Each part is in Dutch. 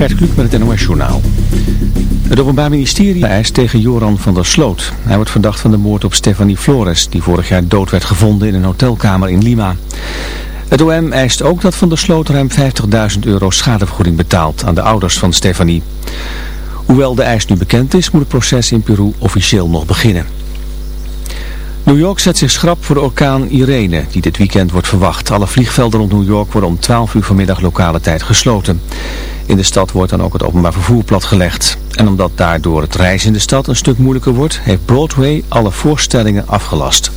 Gert Kluk met het NOS Journaal. Het Openbaar Ministerie eist tegen Joran van der Sloot. Hij wordt verdacht van de moord op Stefanie Flores, die vorig jaar dood werd gevonden in een hotelkamer in Lima. Het OM eist ook dat van der Sloot ruim 50.000 euro schadevergoeding betaalt aan de ouders van Stefanie. Hoewel de eis nu bekend is, moet het proces in Peru officieel nog beginnen. New York zet zich schrap voor de orkaan Irene, die dit weekend wordt verwacht. Alle vliegvelden rond New York worden om 12 uur vanmiddag lokale tijd gesloten. In de stad wordt dan ook het openbaar vervoer platgelegd. En omdat daardoor het reizen in de stad een stuk moeilijker wordt, heeft Broadway alle voorstellingen afgelast.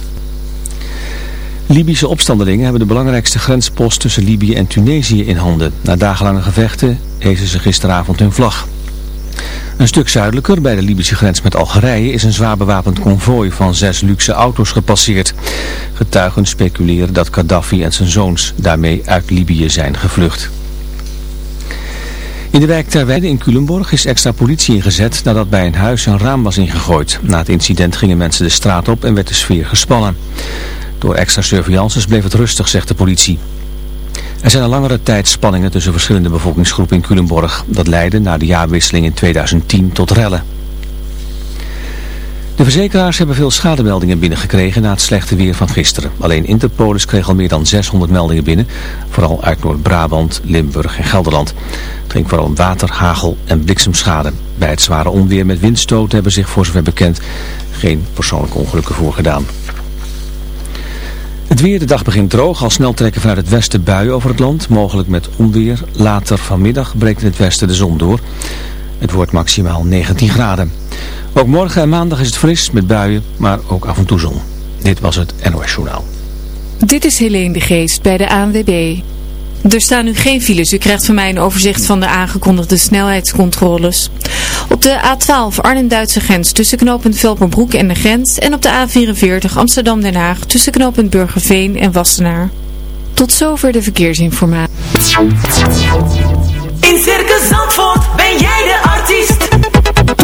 Libische opstandelingen hebben de belangrijkste grenspost tussen Libië en Tunesië in handen. Na dagenlange gevechten hezen ze gisteravond hun vlag. Een stuk zuidelijker, bij de Libische grens met Algerije, is een zwaar bewapend konvooi van zes luxe auto's gepasseerd. Getuigen speculeren dat Gaddafi en zijn zoons daarmee uit Libië zijn gevlucht. In de wijk Terweide in Culemborg is extra politie ingezet nadat bij een huis een raam was ingegooid. Na het incident gingen mensen de straat op en werd de sfeer gespannen. Door extra surveillances bleef het rustig, zegt de politie. Er zijn al langere tijd spanningen tussen verschillende bevolkingsgroepen in Culemborg. Dat leidde na de jaarwisseling in 2010 tot rellen. De verzekeraars hebben veel schademeldingen binnengekregen na het slechte weer van gisteren. Alleen Interpolis kreeg al meer dan 600 meldingen binnen, vooral uit Noord-Brabant, Limburg en Gelderland. Het ging vooral om water, hagel en bliksemschade. Bij het zware onweer met windstoten hebben zich voor zover bekend geen persoonlijke ongelukken voorgedaan. Het weer, de dag begint droog, al snel trekken vanuit het westen buien over het land, mogelijk met onweer. Later vanmiddag breekt in het westen de zon door. Het wordt maximaal 19 graden. Ook morgen en maandag is het fris met buien, maar ook af en toe zon. Dit was het NOS Journaal. Dit is Helene de Geest bij de ANWB. Er staan nu geen files. U krijgt van mij een overzicht van de aangekondigde snelheidscontroles. Op de A12 Arnhem-Duitse grens tussen knooppunt Velperbroek en de grens. En op de A44 Amsterdam-Den Haag tussen knooppunt Burgerveen en Wassenaar. Tot zover de verkeersinformatie. In Circus Zandvoort ben jij de artiest.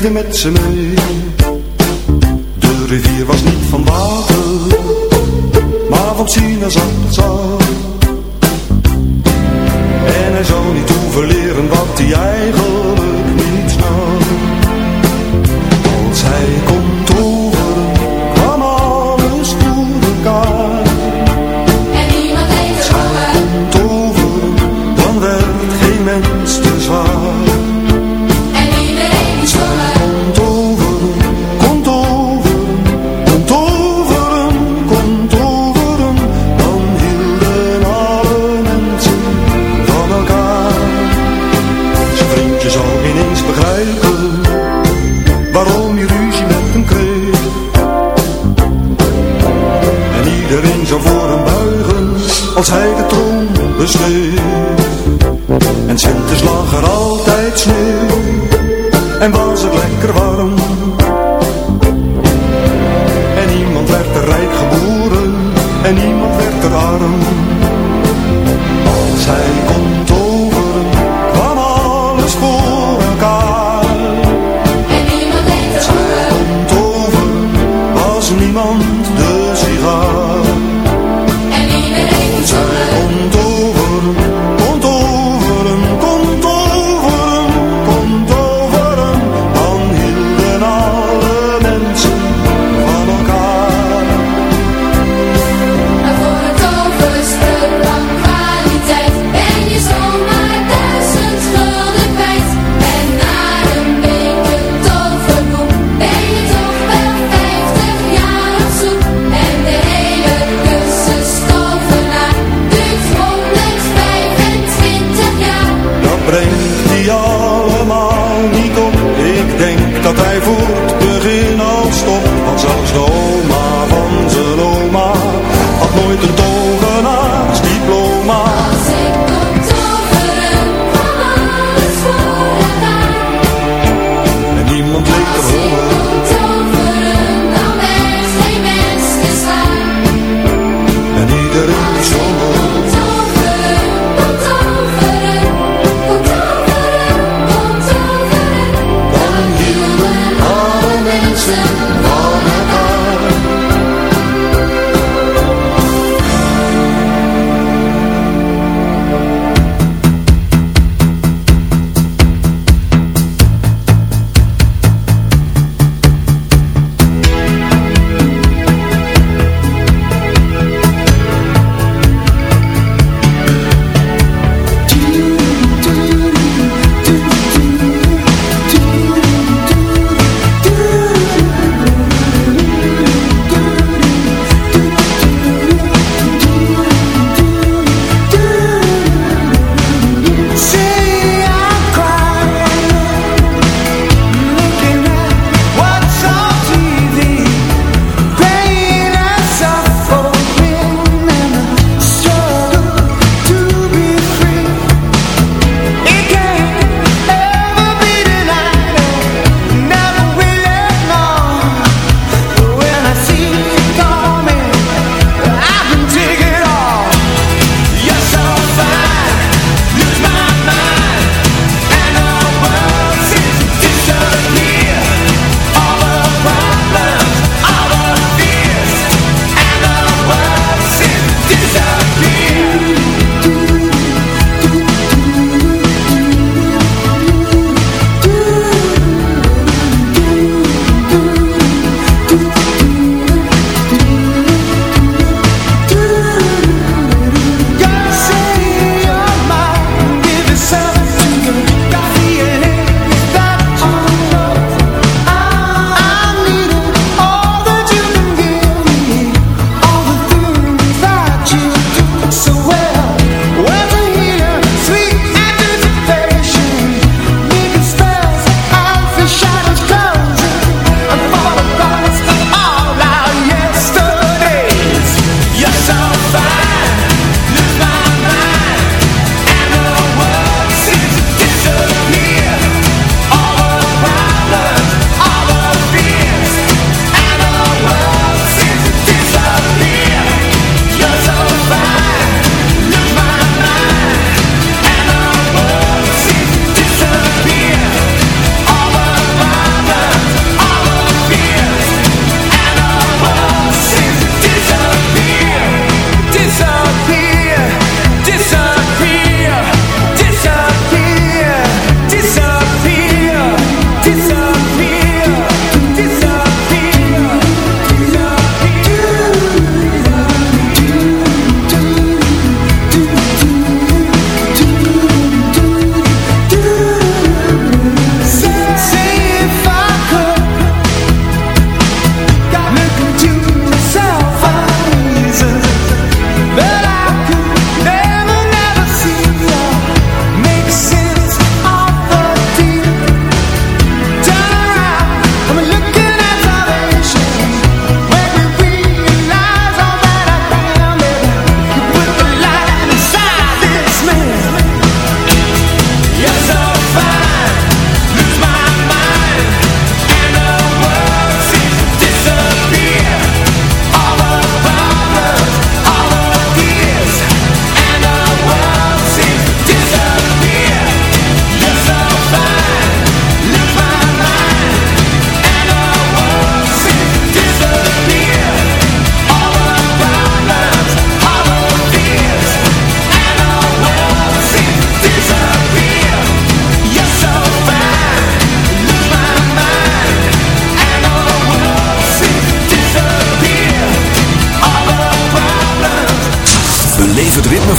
leefde met ze mee.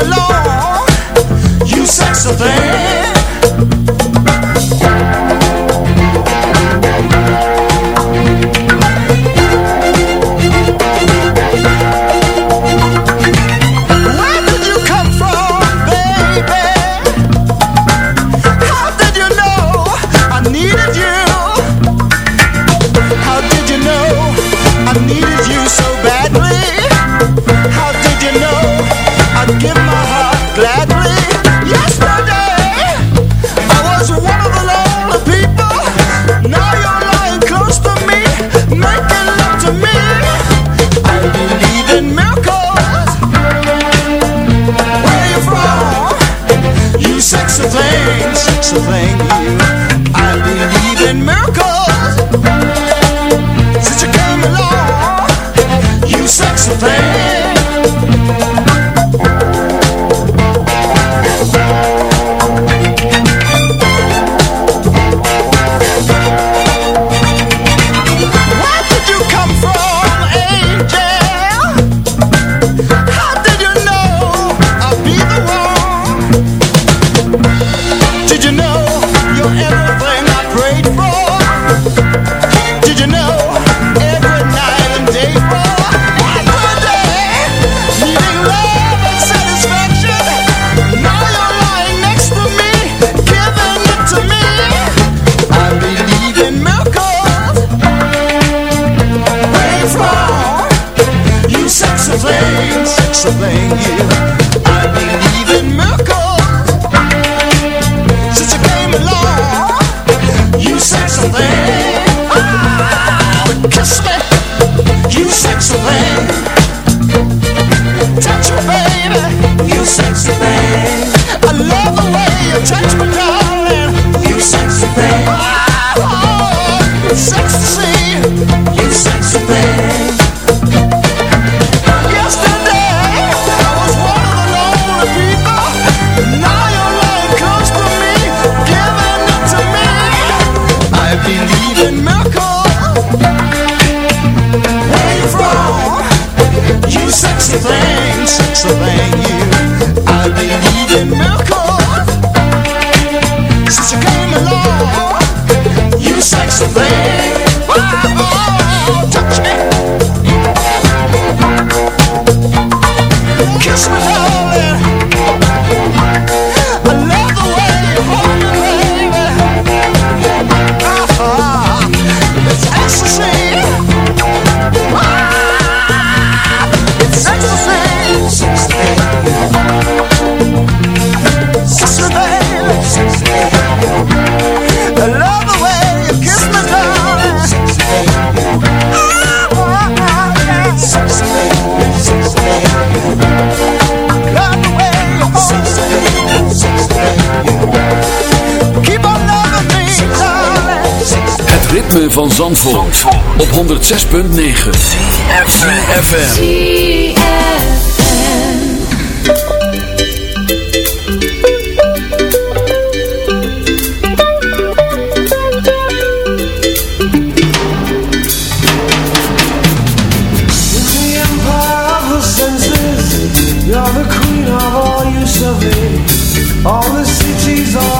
belong, you sexy thing. van Zandvoort, op 106.9 CFFM the queen of All the cities are